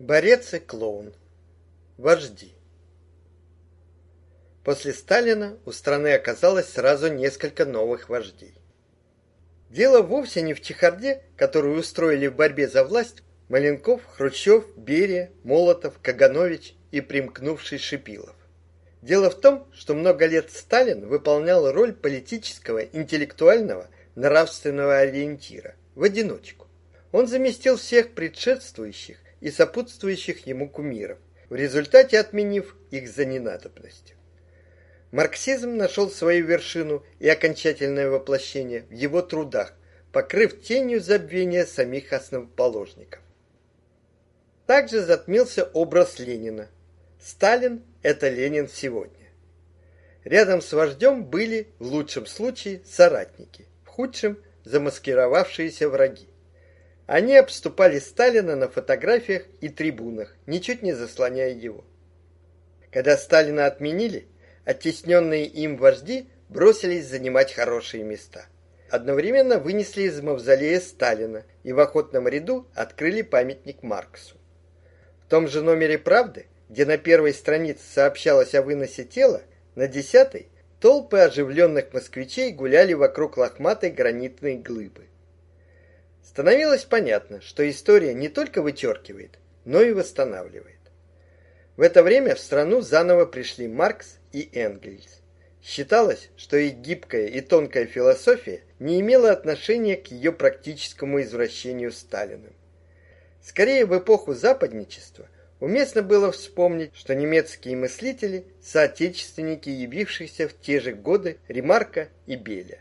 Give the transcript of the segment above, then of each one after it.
Борец и клоун. Вожди. После Сталина у страны оказалось сразу несколько новых вождей. Дело вовсе не в чехарде, которую устроили в борьбе за власть Маленков, Хрущев, Берия, Молотов, Каганович и примкнувший Шипилов. Дело в том, что много лет Сталин выполнял роль политического, интеллектуального, нравственного ориентира в одиночку. Он заместил всех предшествующих и сопутствующих ему кумиров, в результате отменив их за ненадобностью. Марксизм нашел свою вершину и окончательное воплощение в его трудах, покрыв тенью забвения самих основоположников. Также затмился образ Ленина. Сталин – это Ленин сегодня. Рядом с вождем были, в лучшем случае, соратники, в худшем – замаскировавшиеся враги. Они обступали Сталина на фотографиях и трибунах, ничуть не заслоняя его. Когда Сталина отменили, оттесненные им вожди бросились занимать хорошие места. Одновременно вынесли из мавзолея Сталина и в охотном ряду открыли памятник Марксу. В том же номере «Правды», где на первой странице сообщалось о выносе тела, на десятой толпы оживленных москвичей гуляли вокруг лохматой гранитной глыбы. Становилось понятно, что история не только вычеркивает, но и восстанавливает. В это время в страну заново пришли Маркс и Энгельс. Считалось, что их гибкая и тонкая философия не имела отношения к ее практическому извращению Сталиным. Скорее, в эпоху западничества уместно было вспомнить, что немецкие мыслители – соотечественники, явившиеся в те же годы Ремарка и Беля.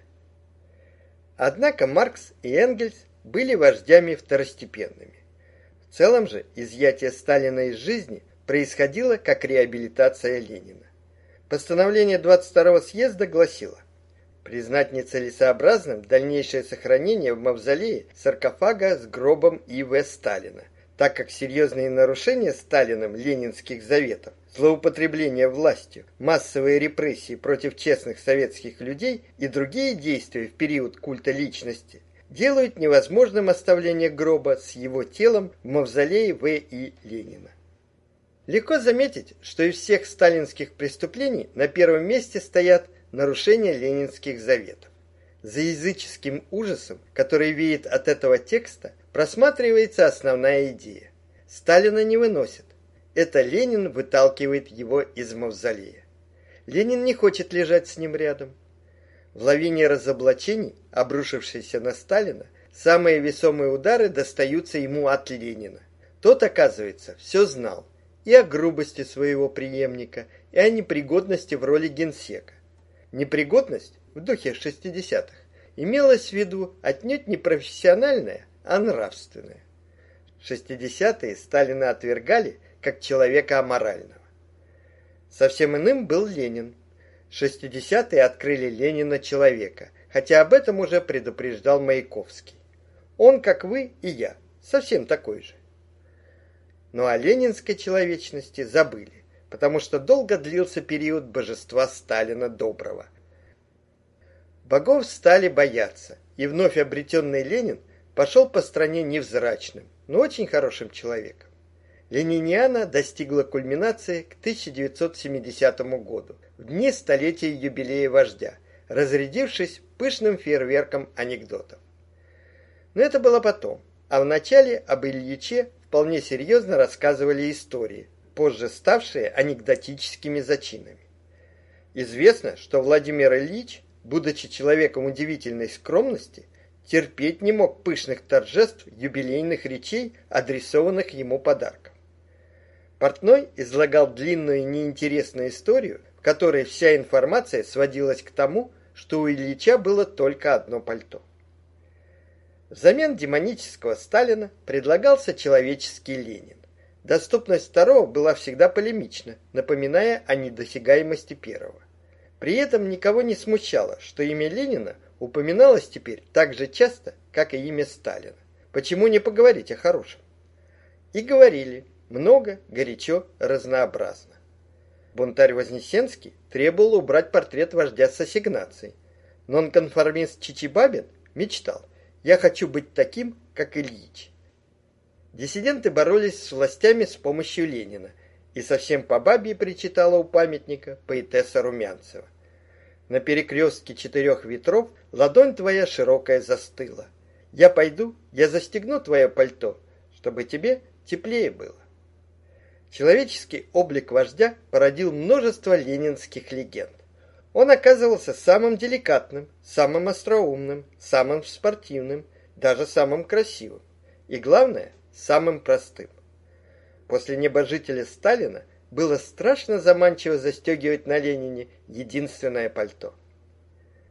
Однако Маркс и Энгельс были вождями второстепенными. В целом же изъятие Сталина из жизни происходило как реабилитация Ленина. Постановление 22-го съезда гласило признать нецелесообразным дальнейшее сохранение в мавзолее саркофага с гробом И.В. Сталина, так как серьезные нарушения Сталиным ленинских заветов, злоупотребление властью, массовые репрессии против честных советских людей и другие действия в период культа личности делают невозможным оставление гроба с его телом в мавзолее В.И. Ленина. Легко заметить, что из всех сталинских преступлений на первом месте стоят нарушения ленинских заветов. За языческим ужасом, который веет от этого текста, просматривается основная идея. Сталина не выносят. Это Ленин выталкивает его из мавзолея. Ленин не хочет лежать с ним рядом. В лавине разоблачений, обрушившейся на Сталина, самые весомые удары достаются ему от Ленина. Тот, оказывается, все знал и о грубости своего преемника, и о непригодности в роли генсека. Непригодность в духе 60-х имелась в виду отнюдь не профессиональная, а нравственная. 60-е Сталина отвергали как человека аморального. Совсем иным был Ленин, Шестидесятые открыли Ленина человека, хотя об этом уже предупреждал Маяковский. Он, как вы и я, совсем такой же. Но о ленинской человечности забыли, потому что долго длился период божества Сталина Доброго. Богов стали бояться, и вновь обретенный Ленин пошел по стране невзрачным, но очень хорошим человеком. Лениниана достигла кульминации к 1970 году, в дни столетия юбилея вождя, разрядившись пышным фейерверком анекдотов. Но это было потом, а в начале об Ильиче вполне серьезно рассказывали истории, позже ставшие анекдотическими зачинами. Известно, что Владимир Ильич, будучи человеком удивительной скромности, терпеть не мог пышных торжеств, юбилейных речей, адресованных ему подарков. Портной излагал длинную неинтересную историю, в которой вся информация сводилась к тому, что у Ильича было только одно пальто. Взамен демонического Сталина предлагался человеческий Ленин. Доступность второго была всегда полемична, напоминая о недосягаемости первого. При этом никого не смущало, что имя Ленина упоминалось теперь так же часто, как и имя Сталина. Почему не поговорить о хорошем? И говорили, много, горячо, разнообразно. Бунтарь Вознесенский требовал убрать портрет вождя с ассигнацией. Нонконформист Чичибабин мечтал: "Я хочу быть таким, как Ильич". Диссиденты боролись с властями с помощью Ленина, и совсем по бабе причитала у памятника поэтесса Румянцева. На перекрестке четырех ветров ладонь твоя широкая застыла. Я пойду, я застегну твое пальто, чтобы тебе теплее было. Человеческий облик вождя породил множество ленинских легенд. Он оказывался самым деликатным, самым остроумным, самым спортивным, даже самым красивым. И главное, самым простым. После небожителя Сталина было страшно заманчиво застегивать на Ленине единственное пальто.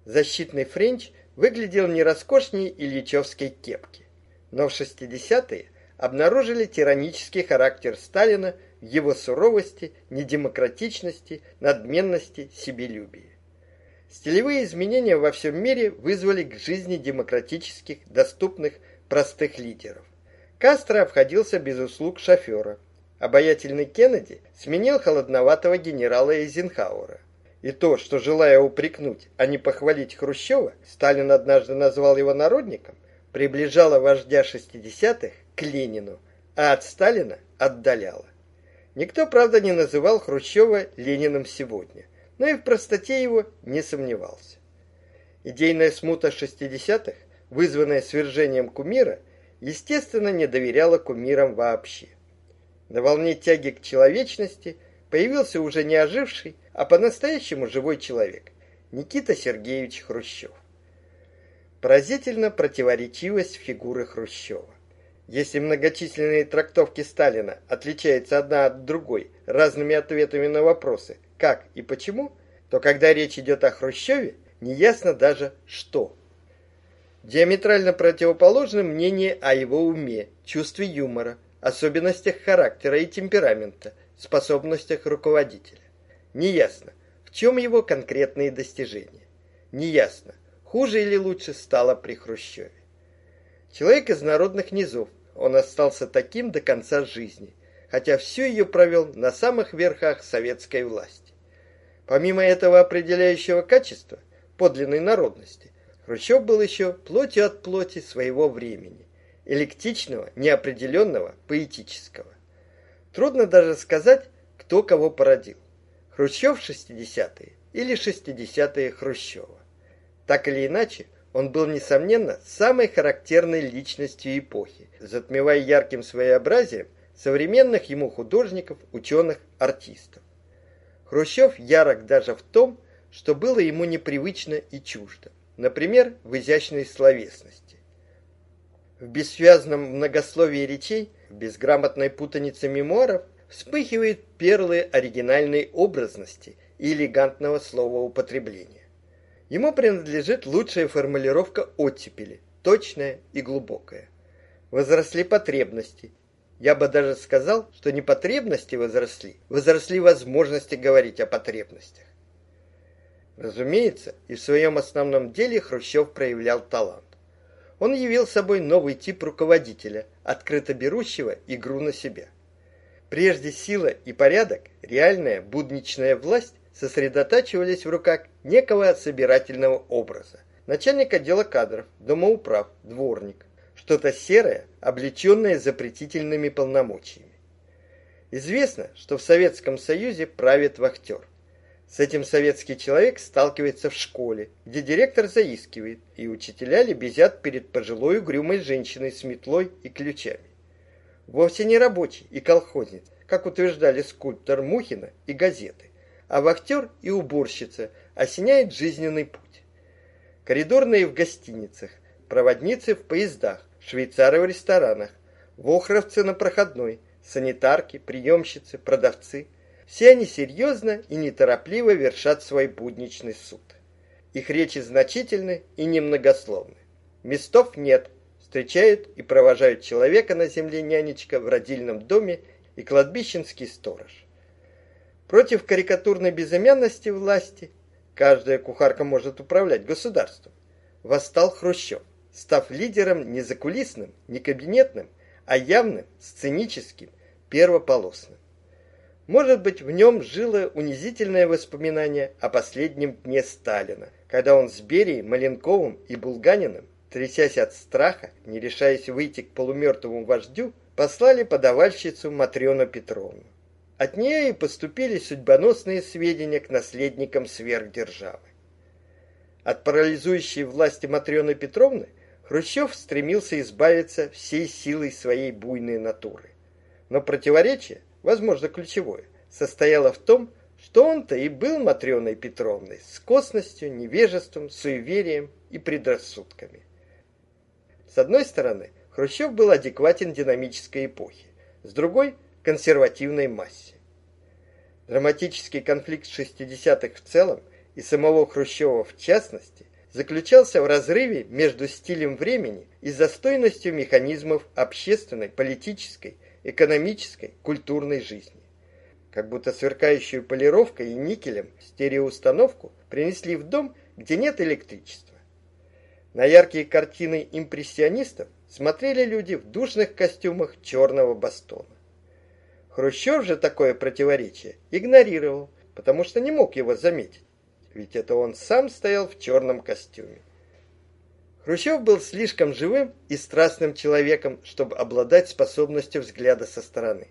Защитный френч выглядел не роскошнее Ильичевской кепки, но в 60-е обнаружили тиранический характер Сталина его суровости, недемократичности, надменности, себелюбии. Стилевые изменения во всем мире вызвали к жизни демократических, доступных, простых лидеров. Кастро обходился без услуг шофера. Обаятельный Кеннеди сменил холодноватого генерала Эйзенхауэра. И то, что, желая упрекнуть, а не похвалить Хрущева, Сталин однажды назвал его народником, приближало вождя 60-х к Ленину, а от Сталина отдаляло. Никто, правда, не называл Хрущева Лениным сегодня, но и в простоте его не сомневался. Идейная смута 60-х, вызванная свержением кумира, естественно, не доверяла кумирам вообще. На волне тяги к человечности появился уже не оживший, а по-настоящему живой человек Никита Сергеевич Хрущев. Поразительно противоречивость фигуры Хрущева. Если многочисленные трактовки Сталина отличаются одна от другой разными ответами на вопросы «как» и «почему», то когда речь идет о Хрущеве, неясно даже «что». Диаметрально противоположно мнение о его уме, чувстве юмора, особенностях характера и темперамента, способностях руководителя. Неясно, в чем его конкретные достижения. Неясно, хуже или лучше стало при Хрущеве. Человек из народных низов, он остался таким до конца жизни, хотя всю ее провел на самых верхах советской власти. Помимо этого определяющего качества, подлинной народности, Хрущев был еще плотью от плоти своего времени, электичного, неопределенного, поэтического. Трудно даже сказать, кто кого породил. Хрущев 60-е или 60-е Хрущева. Так или иначе, он был, несомненно, самой характерной личностью эпохи, затмевая ярким своеобразием современных ему художников, ученых, артистов. Хрущев ярок даже в том, что было ему непривычно и чуждо, например, в изящной словесности. В бессвязном многословии речей, в безграмотной путанице мемуаров вспыхивают перлы оригинальной образности и элегантного словоупотребления. Ему принадлежит лучшая формулировка оттепели, точная и глубокая. Возросли потребности. Я бы даже сказал, что не потребности возросли, возросли возможности говорить о потребностях. Разумеется, и в своем основном деле Хрущев проявлял талант. Он явил собой новый тип руководителя, открыто берущего игру на себя. Прежде сила и порядок, реальная будничная власть сосредотачивались в руках некого собирательного образа. Начальник отдела кадров, домоуправ, дворник. Что-то серое, облеченное запретительными полномочиями. Известно, что в Советском Союзе правит вахтер. С этим советский человек сталкивается в школе, где директор заискивает, и учителя лебезят перед пожилой угрюмой женщиной с метлой и ключами вовсе не рабочий и колхозник, как утверждали скульптор Мухина и газеты, а вахтер и уборщица осеняет жизненный путь. Коридорные в гостиницах, проводницы в поездах, швейцары в ресторанах, вохровцы на проходной, санитарки, приемщицы, продавцы – все они серьезно и неторопливо вершат свой будничный суд. Их речи значительны и немногословны. Местов нет – встречают и провожают человека на земле нянечка в родильном доме и кладбищенский сторож. Против карикатурной безымянности власти каждая кухарка может управлять государством. Восстал Хрущев, став лидером не закулисным, не кабинетным, а явным, сценическим, первополосным. Может быть, в нем жило унизительное воспоминание о последнем дне Сталина, когда он с Берией, Маленковым и Булганиным трясясь от страха, не решаясь выйти к полумертвому вождю, послали подавальщицу Матрёну Петровну. От нее и поступили судьбоносные сведения к наследникам сверхдержавы. От парализующей власти Матрёны Петровны Хрущев стремился избавиться всей силой своей буйной натуры. Но противоречие, возможно, ключевое, состояло в том, что он-то и был Матрёной Петровной с косностью, невежеством, суеверием и предрассудками. С одной стороны, Хрущев был адекватен динамической эпохе, с другой – консервативной массе. Драматический конфликт 60-х в целом и самого Хрущева в частности заключался в разрыве между стилем времени и застойностью механизмов общественной, политической, экономической, культурной жизни. Как будто сверкающую полировкой и никелем стереоустановку принесли в дом, где нет электричества. На яркие картины импрессионистов смотрели люди в душных костюмах черного бастона. Хрущев же такое противоречие игнорировал, потому что не мог его заметить, ведь это он сам стоял в черном костюме. Хрущев был слишком живым и страстным человеком, чтобы обладать способностью взгляда со стороны.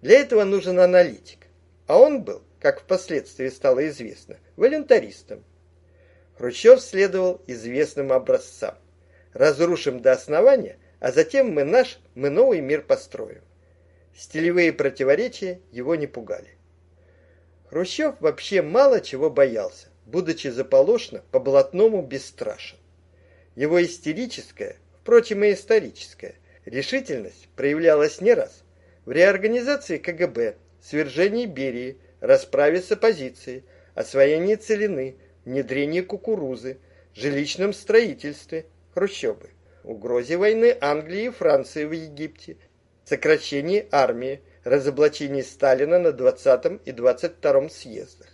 Для этого нужен аналитик, а он был, как впоследствии стало известно, волюнтаристом. Хрущев следовал известным образцам. Разрушим до основания, а затем мы наш, мы новый мир построим. Стилевые противоречия его не пугали. Хрущев вообще мало чего боялся, будучи заполошно по-блатному бесстрашен. Его истерическая, впрочем и историческая, решительность проявлялась не раз. В реорганизации КГБ, свержении Берии, расправе с оппозицией, освоении Целины, внедрении кукурузы, жилищном строительстве Хрущевы, угрозе войны Англии и Франции в Египте, сокращении армии, разоблачении Сталина на 20 и 22 съездах.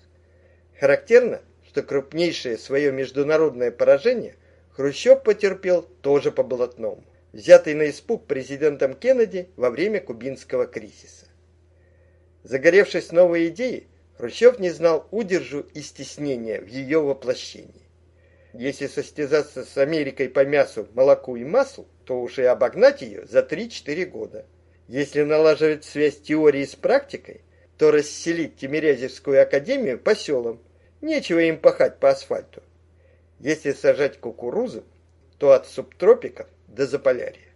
Характерно, что крупнейшее свое международное поражение Хрущев потерпел тоже по блатному, взятый на испуг президентом Кеннеди во время кубинского кризиса. Загоревшись новой идеей, Хрущев не знал удержу и стеснения в ее воплощении. Если состязаться с Америкой по мясу, молоку и маслу, то уже обогнать ее за 3-4 года. Если налаживать связь теории с практикой, то расселить Тимирязевскую академию по селам. Нечего им пахать по асфальту. Если сажать кукурузу, то от субтропиков до Заполярья.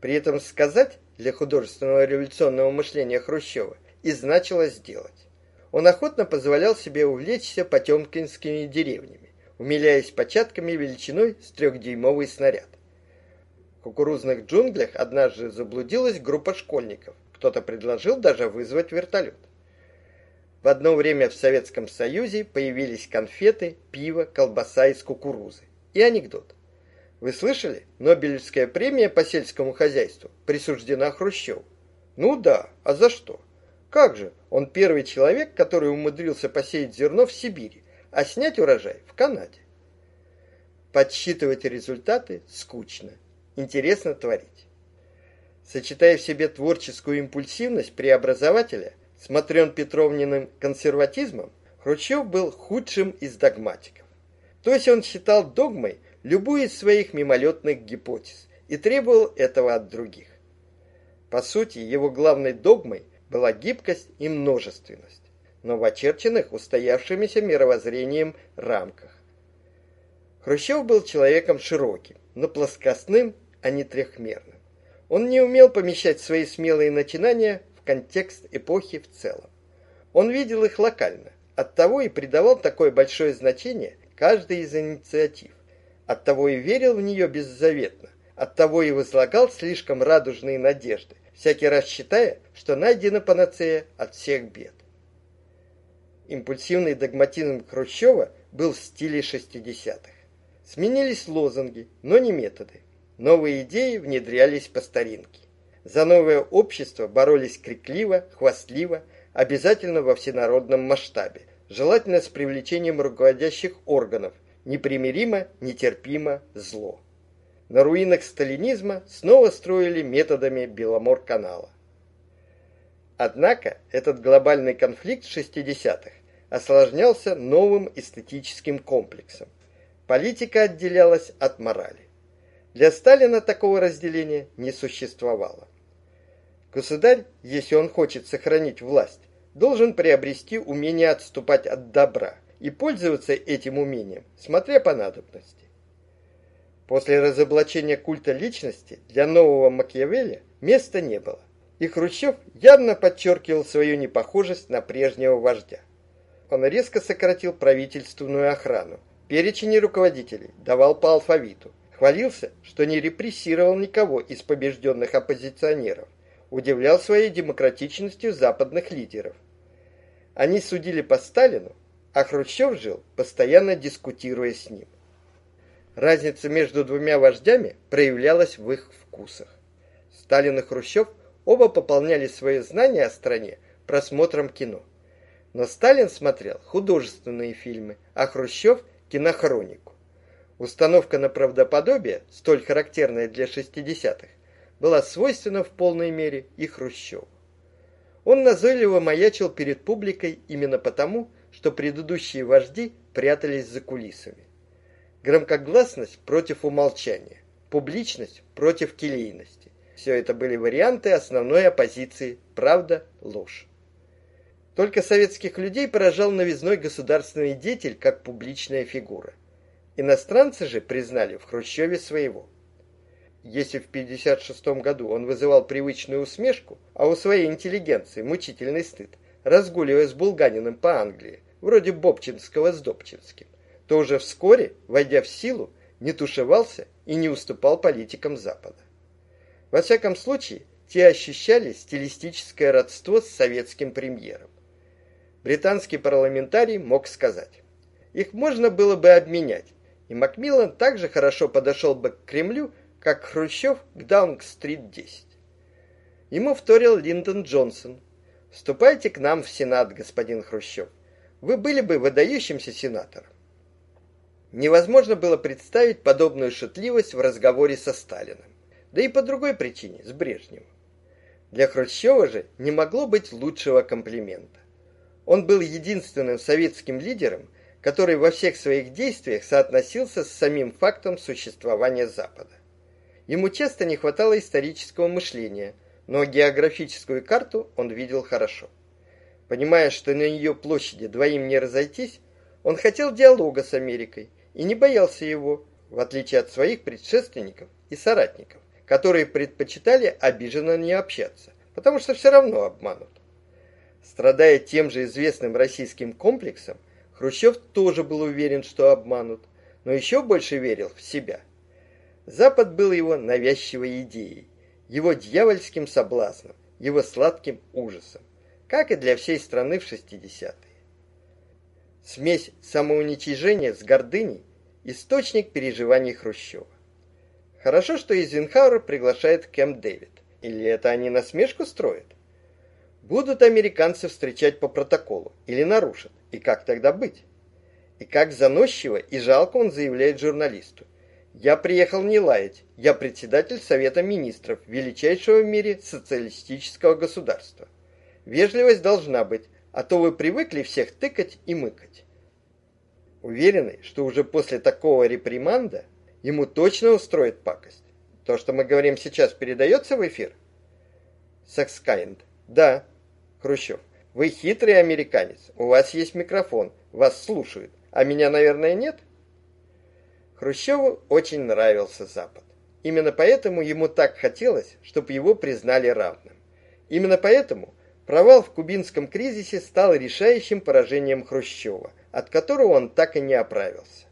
При этом сказать для художественного революционного мышления Хрущева и значило сделать он охотно позволял себе увлечься потемкинскими деревнями, умиляясь початками величиной с трехдюймовый снаряд. Кукурузных джунглях однажды заблудилась группа школьников. Кто-то предложил даже вызвать вертолет. В одно время в Советском Союзе появились конфеты, пиво, колбаса из кукурузы. И анекдот. Вы слышали? Нобелевская премия по сельскому хозяйству присуждена Хрущеву. Ну да, а за что? Как же, он первый человек, который умудрился посеять зерно в Сибири, а снять урожай в Канаде. Подсчитывать результаты скучно, интересно творить. Сочетая в себе творческую импульсивность преобразователя с Матрён Петровниным консерватизмом, Хрущев был худшим из догматиков. То есть он считал догмой любую из своих мимолетных гипотез и требовал этого от других. По сути, его главной догмой была гибкость и множественность, но в очерченных устоявшимися мировоззрением рамках. Хрущев был человеком широким, но плоскостным, а не трехмерным. Он не умел помещать свои смелые начинания в контекст эпохи в целом. Он видел их локально, оттого и придавал такое большое значение каждой из инициатив. Оттого и верил в нее беззаветно, оттого и возлагал слишком радужные надежды, всякий раз считая, что найдена панацея от всех бед. Импульсивный догматизм Хрущева был в стиле 60-х. Сменились лозунги, но не методы. Новые идеи внедрялись по старинке. За новое общество боролись крикливо, хвастливо, обязательно во всенародном масштабе, желательно с привлечением руководящих органов, непримиримо, нетерпимо, зло на руинах сталинизма снова строили методами Беломор-канала. Однако этот глобальный конфликт 60-х осложнялся новым эстетическим комплексом. Политика отделялась от морали. Для Сталина такого разделения не существовало. Государь, если он хочет сохранить власть, должен приобрести умение отступать от добра и пользоваться этим умением, смотря по надобности. После разоблачения культа личности для нового Макиавелли места не было, и Хрущев явно подчеркивал свою непохожесть на прежнего вождя. Он резко сократил правительственную охрану, перечень руководителей давал по алфавиту, хвалился, что не репрессировал никого из побежденных оппозиционеров, удивлял своей демократичностью западных лидеров. Они судили по Сталину, а Хрущев жил, постоянно дискутируя с ним. Разница между двумя вождями проявлялась в их вкусах. Сталин и Хрущев оба пополняли свои знания о стране просмотром кино. Но Сталин смотрел художественные фильмы, а Хрущев – кинохронику. Установка на правдоподобие, столь характерная для 60-х, была свойственна в полной мере и Хрущеву. Он назойливо маячил перед публикой именно потому, что предыдущие вожди прятались за кулисами. Громкогласность против умолчания, публичность против келейности. Все это были варианты основной оппозиции «правда-ложь». Только советских людей поражал новизной государственный деятель как публичная фигура. Иностранцы же признали в Хрущеве своего. Если в 56 году он вызывал привычную усмешку, а у своей интеллигенции мучительный стыд, разгуливая с булганином по Англии, вроде Бобчинского с Добчинским, то уже вскоре, войдя в силу, не тушевался и не уступал политикам Запада. Во всяком случае, те ощущали стилистическое родство с советским премьером. Британский парламентарий мог сказать, их можно было бы обменять, и Макмиллан также хорошо подошел бы к Кремлю, как Хрущев к Даунг-стрит 10. Ему вторил Линдон Джонсон. «Вступайте к нам в Сенат, господин Хрущев. Вы были бы выдающимся сенатором. Невозможно было представить подобную шутливость в разговоре со Сталиным. Да и по другой причине, с Брежневым. Для Хрущева же не могло быть лучшего комплимента. Он был единственным советским лидером, который во всех своих действиях соотносился с самим фактом существования Запада. Ему часто не хватало исторического мышления, но географическую карту он видел хорошо. Понимая, что на ее площади двоим не разойтись, он хотел диалога с Америкой и не боялся его, в отличие от своих предшественников и соратников, которые предпочитали обиженно не общаться, потому что все равно обманут. Страдая тем же известным российским комплексом, Хрущев тоже был уверен, что обманут, но еще больше верил в себя. Запад был его навязчивой идеей, его дьявольским соблазном, его сладким ужасом, как и для всей страны в 60-е. Смесь самоуничижения с гордыней – источник переживаний Хрущева. Хорошо, что Эйзенхауэр приглашает Кэмп Дэвид. Или это они насмешку строят? Будут американцы встречать по протоколу или нарушат? И как тогда быть? И как заносчиво и жалко он заявляет журналисту. Я приехал не лаять, я председатель Совета Министров величайшего в мире социалистического государства. Вежливость должна быть, а то вы привыкли всех тыкать и мыкать. Уверенный, что уже после такого реприманда ему точно устроит пакость. То, что мы говорим сейчас, передается в эфир? Секскайнд. Да. Хрущев. Вы хитрый американец. У вас есть микрофон. Вас слушают. А меня, наверное, нет? Хрущеву очень нравился Запад. Именно поэтому ему так хотелось, чтобы его признали равным. Именно поэтому Провал в кубинском кризисе стал решающим поражением Хрущева, от которого он так и не оправился.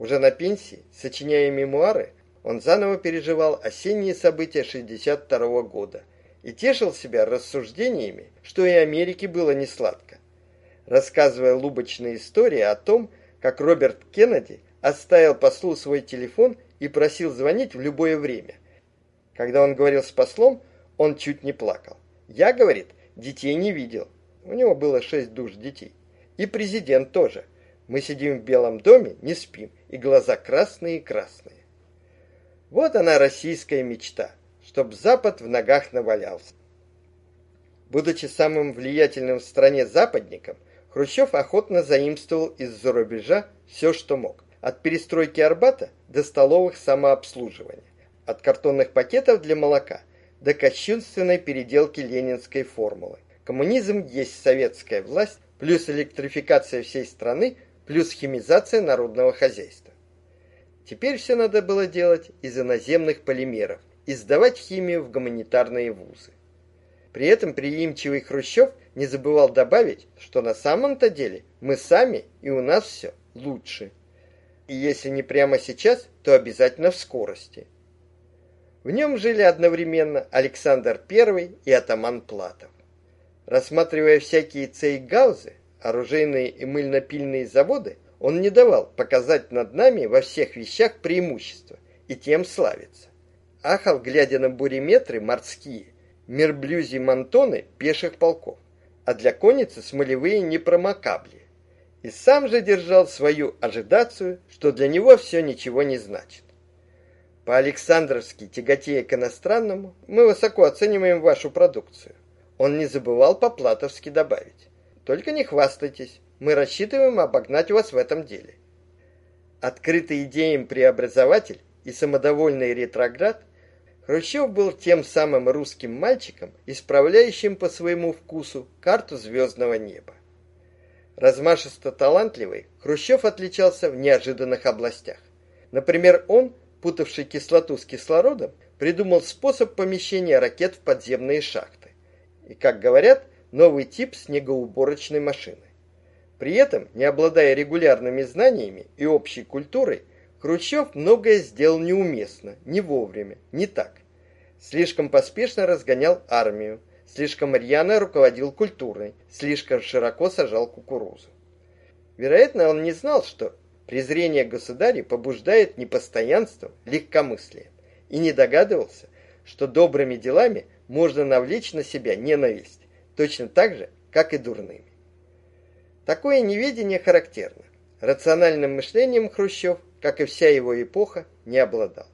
Уже на пенсии, сочиняя мемуары, он заново переживал осенние события 62 года и тешил себя рассуждениями, что и Америке было не сладко. Рассказывая лубочные истории о том, как Роберт Кеннеди оставил послу свой телефон и просил звонить в любое время. Когда он говорил с послом, он чуть не плакал. Я, говорит, Детей не видел. У него было шесть душ детей. И президент тоже. Мы сидим в Белом доме, не спим, и глаза красные-красные. Вот она, российская мечта, чтоб Запад в ногах навалялся. Будучи самым влиятельным в стране западником, Хрущев охотно заимствовал из-за рубежа все, что мог. От перестройки Арбата до столовых самообслуживания. От картонных пакетов для молока до кощунственной переделки ленинской формулы. Коммунизм есть советская власть, плюс электрификация всей страны, плюс химизация народного хозяйства. Теперь все надо было делать из иноземных полимеров и сдавать химию в гуманитарные вузы. При этом приимчивый Хрущев не забывал добавить, что на самом-то деле мы сами и у нас все лучше. И если не прямо сейчас, то обязательно в скорости. В нем жили одновременно Александр I и атаман Платов. Рассматривая всякие цейгаузы, оружейные и мыльно-пильные заводы, он не давал показать над нами во всех вещах преимущества и тем славиться. Ахал, глядя на буриметры морские, мерблюзи мантоны пеших полков, а для конницы смолевые непромокабли. И сам же держал свою ожидацию, что для него все ничего не значит. По-александровски, тяготея к иностранному, мы высоко оцениваем вашу продукцию. Он не забывал по-платовски добавить. Только не хвастайтесь, мы рассчитываем обогнать вас в этом деле. Открытый идеям преобразователь и самодовольный ретроград, Хрущев был тем самым русским мальчиком, исправляющим по своему вкусу карту звездного неба. Размашисто талантливый, Хрущев отличался в неожиданных областях. Например, он, путавший кислоту с кислородом, придумал способ помещения ракет в подземные шахты и, как говорят, новый тип снегоуборочной машины. При этом, не обладая регулярными знаниями и общей культурой, Хрущев многое сделал неуместно, не вовремя, не так. Слишком поспешно разгонял армию, слишком рьяно руководил культурой, слишком широко сажал кукурузу. Вероятно, он не знал, что презрение государя побуждает непостоянство, легкомыслие, и не догадывался, что добрыми делами можно навлечь на себя ненависть, точно так же, как и дурными. Такое неведение характерно. Рациональным мышлением Хрущев, как и вся его эпоха, не обладал.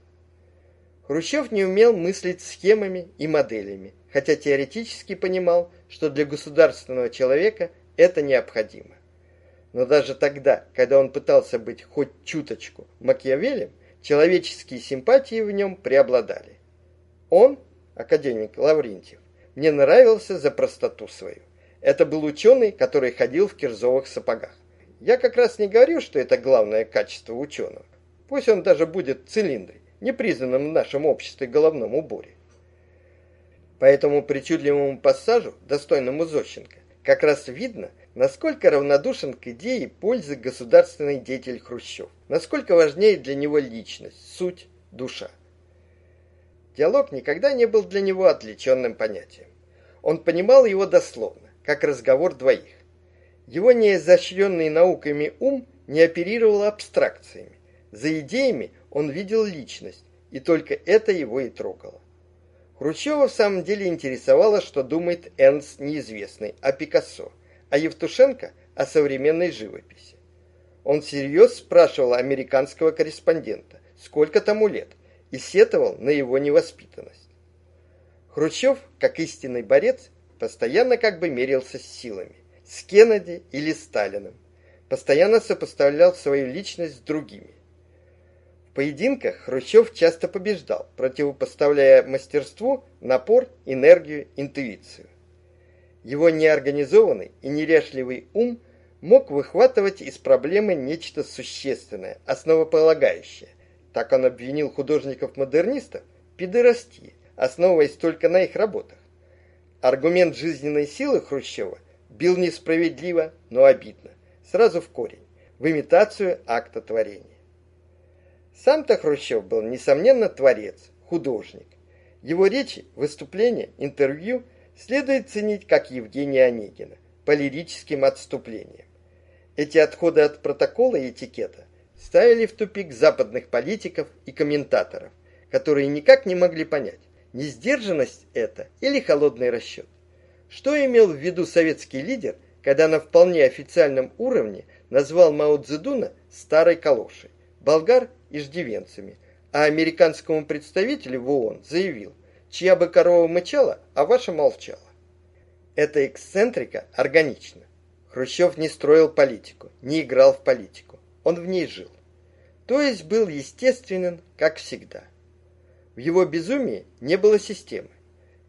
Хрущев не умел мыслить схемами и моделями, хотя теоретически понимал, что для государственного человека это необходимо. Но даже тогда, когда он пытался быть хоть чуточку Макиавелем, человеческие симпатии в нем преобладали. Он академик Лаврентьев, мне нравился за простоту свою. Это был ученый, который ходил в кирзовых сапогах. Я как раз не говорю, что это главное качество ученого. Пусть он даже будет в цилиндре, не признанном в нашем обществе головном уборе. По этому причудливому пассажу, достойному Зощенко, как раз видно, насколько равнодушен к идее пользы государственный деятель Хрущев, насколько важнее для него личность, суть, душа. Диалог никогда не был для него отвлеченным понятием. Он понимал его дословно, как разговор двоих. Его неизощренный науками ум не оперировал абстракциями. За идеями он видел личность, и только это его и трогало. Хрущева в самом деле интересовало, что думает Энс неизвестный о Пикассо, а Евтушенко о современной живописи. Он всерьез спрашивал американского корреспондента, сколько тому лет, и сетовал на его невоспитанность. Хрущев, как истинный борец, постоянно как бы мерился с силами, с Кеннеди или Сталиным, постоянно сопоставлял свою личность с другими. В поединках Хрущев часто побеждал, противопоставляя мастерству напор, энергию, интуицию. Его неорганизованный и неряшливый ум мог выхватывать из проблемы нечто существенное, основополагающее, так он обвинил художников-модернистов педерастии, основываясь только на их работах. Аргумент жизненной силы Хрущева бил несправедливо, но обидно, сразу в корень, в имитацию акта творения. Сам-то Хрущев был, несомненно, творец, художник. Его речи, выступления, интервью следует ценить как Евгения Онегина, по лирическим отступлениям. Эти отходы от протокола и этикета ставили в тупик западных политиков и комментаторов, которые никак не могли понять, не сдержанность это или холодный расчет. Что имел в виду советский лидер, когда на вполне официальном уровне назвал Мао Цзэдуна старой калошей, болгар иждивенцами, а американскому представителю в ООН заявил, чья бы корова мычала, а ваша молчала. Эта эксцентрика органична. Хрущев не строил политику, не играл в политику. Он в ней жил. То есть был естественен, как всегда. В его безумии не было системы.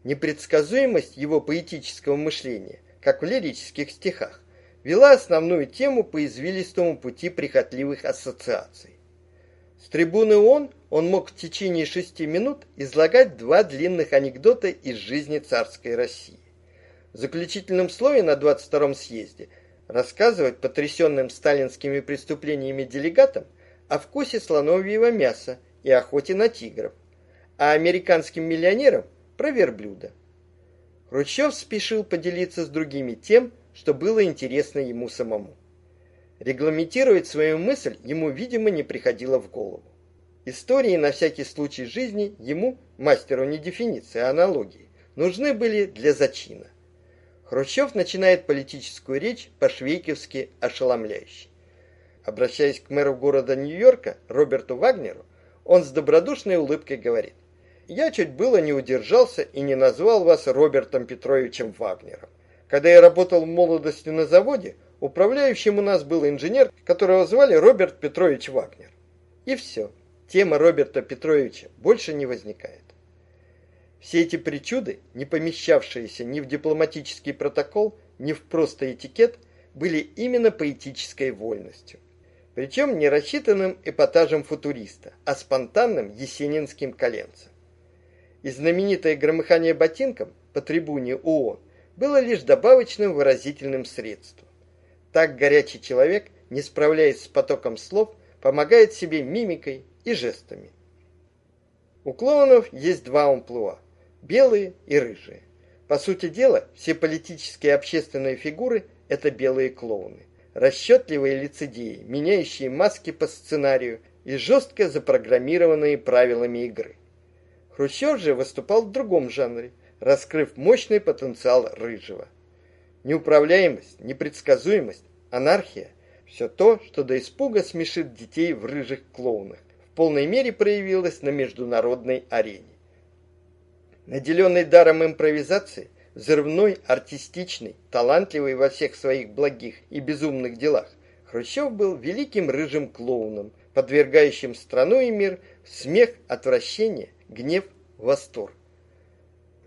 Непредсказуемость его поэтического мышления, как в лирических стихах, вела основную тему по извилистому пути прихотливых ассоциаций. С трибуны ООН он мог в течение шести минут излагать два длинных анекдота из жизни царской России. В заключительном слове на 22-м съезде рассказывать потрясенным сталинскими преступлениями делегатам о вкусе слоновьего мяса и охоте на тигров, а американским миллионерам про верблюда. Хрущев спешил поделиться с другими тем, что было интересно ему самому. Регламентировать свою мысль ему, видимо, не приходило в голову. Истории на всякий случай жизни ему, мастеру не дефиниции, а аналогии, нужны были для зачина. Хрущев начинает политическую речь по-швейковски ошеломляюще. Обращаясь к мэру города Нью-Йорка, Роберту Вагнеру, он с добродушной улыбкой говорит, «Я чуть было не удержался и не назвал вас Робертом Петровичем Вагнером. Когда я работал в молодости на заводе, управляющим у нас был инженер, которого звали Роберт Петрович Вагнер. И все. Тема Роберта Петровича больше не возникает. Все эти причуды, не помещавшиеся ни в дипломатический протокол, ни в просто этикет, были именно поэтической вольностью. Причем не рассчитанным эпатажем футуриста, а спонтанным есенинским коленцем. И знаменитое громыхание ботинком по трибуне ООН было лишь добавочным выразительным средством. Так горячий человек, не справляясь с потоком слов, помогает себе мимикой и жестами. У клоунов есть два амплуа белые и рыжие. По сути дела, все политические и общественные фигуры – это белые клоуны. Расчетливые лицедеи, меняющие маски по сценарию и жестко запрограммированные правилами игры. Хрущев же выступал в другом жанре, раскрыв мощный потенциал рыжего. Неуправляемость, непредсказуемость, анархия – все то, что до испуга смешит детей в рыжих клоунах, в полной мере проявилось на международной арене. Наделенный даром импровизации, взрывной, артистичный, талантливый во всех своих благих и безумных делах, Хрущев был великим рыжим клоуном, подвергающим страну и мир смех, отвращение, гнев, восторг.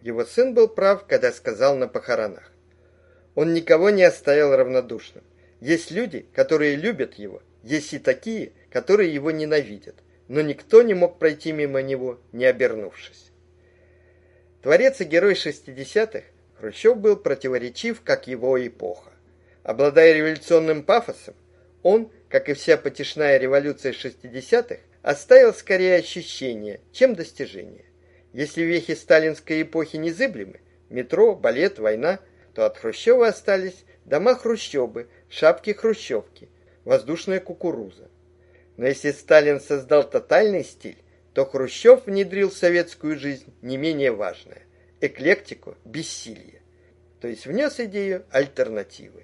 Его сын был прав, когда сказал на похоронах. Он никого не оставил равнодушным. Есть люди, которые любят его, есть и такие, которые его ненавидят, но никто не мог пройти мимо него, не обернувшись. Творец и герой 60-х, Хрущев был противоречив, как его эпоха. Обладая революционным пафосом, он, как и вся потешная революция 60-х, оставил скорее ощущение, чем достижение. Если вехи сталинской эпохи незыблемы, метро, балет, война, то от Хрущева остались дома хрущебы, шапки хрущевки, воздушная кукуруза. Но если Сталин создал тотальный стиль, то Хрущев внедрил в советскую жизнь не менее важное – эклектику, бессилие. То есть внес идею альтернативы.